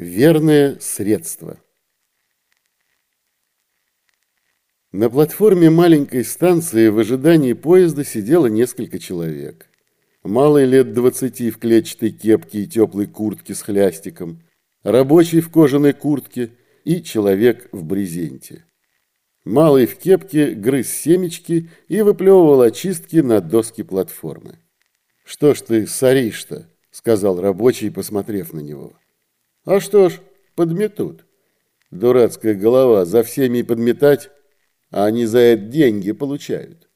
Верное средство. На платформе маленькой станции в ожидании поезда сидело несколько человек. Малый лет двадцати в клетчатой кепке и теплой куртке с хлястиком, рабочий в кожаной куртке и человек в брезенте. Малый в кепке грыз семечки и выплевывал очистки на доски платформы. «Что ж ты соришь-то?» — сказал рабочий, посмотрев на него. А что ж, подметут. Дурацкая голова, за всеми подметать, а они за это деньги получают.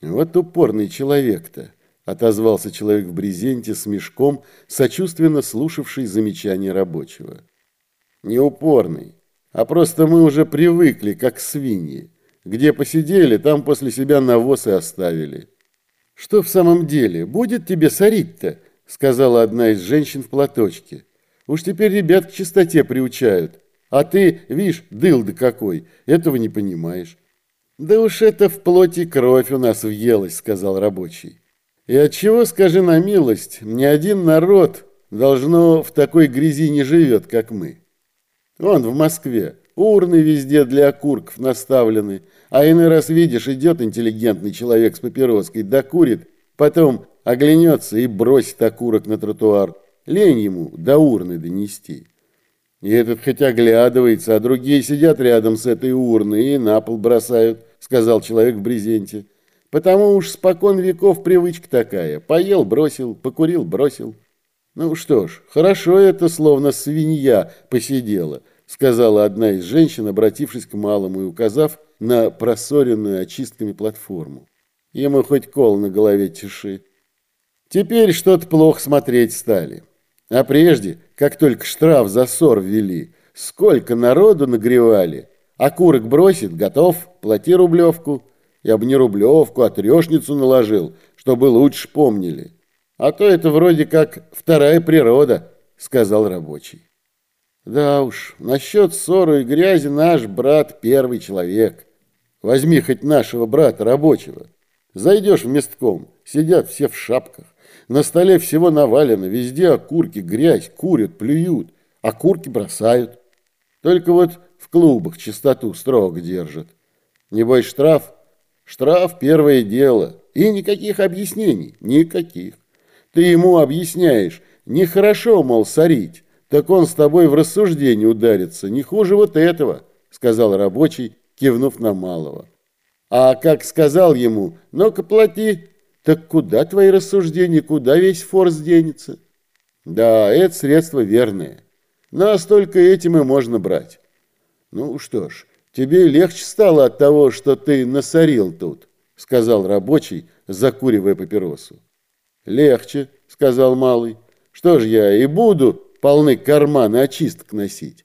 Вот упорный человек-то, отозвался человек в брезенте с мешком, сочувственно слушавший замечания рабочего. Не упорный, а просто мы уже привыкли, как свиньи. Где посидели, там после себя навоз и оставили. Что в самом деле, будет тебе сорить-то? сказала одна из женщин в платочке. Уж теперь ребят к чистоте приучают. А ты, видишь, дылда какой, этого не понимаешь. Да уж это в плоти кровь у нас въелась, сказал рабочий. И отчего, скажи на милость, ни один народ должно в такой грязи не живет, как мы. Вон в Москве урны везде для окурков наставлены, а иной раз видишь, идет интеллигентный человек с папироской, докурит, потом оглянется и бросит окурок на тротуар. Лень ему до урны донести. И этот хоть оглядывается, а другие сидят рядом с этой урной и на пол бросают, сказал человек в брезенте. Потому уж спокон веков привычка такая. Поел, бросил, покурил, бросил. Ну что ж, хорошо это, словно свинья посидела, сказала одна из женщин, обратившись к малому и указав на просоренную очистками платформу. Ему хоть кол на голове тиши. Теперь что-то плохо смотреть стали. А прежде, как только штраф за ссор ввели, сколько народу нагревали. А курок бросит, готов, плати рублевку. Я бы не рублевку, а трешницу наложил, чтобы лучше помнили. А то это вроде как вторая природа, сказал рабочий. Да уж, насчет ссору и грязи наш брат первый человек. Возьми хоть нашего брата рабочего. Зайдешь в местком, сидят все в шапках. На столе всего навалено, везде окурки, грязь, курят, плюют, окурки бросают. Только вот в клубах чистоту строго держат. Небось штраф? Штраф – первое дело. И никаких объяснений, никаких. Ты ему объясняешь, нехорошо, мол, сорить, так он с тобой в рассуждение ударится, не хуже вот этого, сказал рабочий, кивнув на малого. А как сказал ему, ну-ка плати, так куда твои рассуждения, куда весь форс денется? Да, это средство верное. Нас только этим и можно брать. Ну что ж, тебе легче стало от того, что ты насорил тут, сказал рабочий, закуривая папиросу. Легче, сказал малый. Что ж я и буду полны карманы очисток носить.